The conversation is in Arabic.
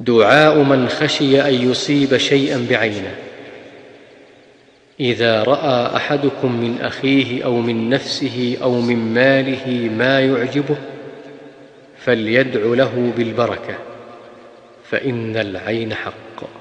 دعاء من خشي أن يصيب شيئا بعينه. إذا رأى أحدكم من أخيه أو من نفسه أو من ماله ما يعجبه فليدع له بالبركة فإن العين حق.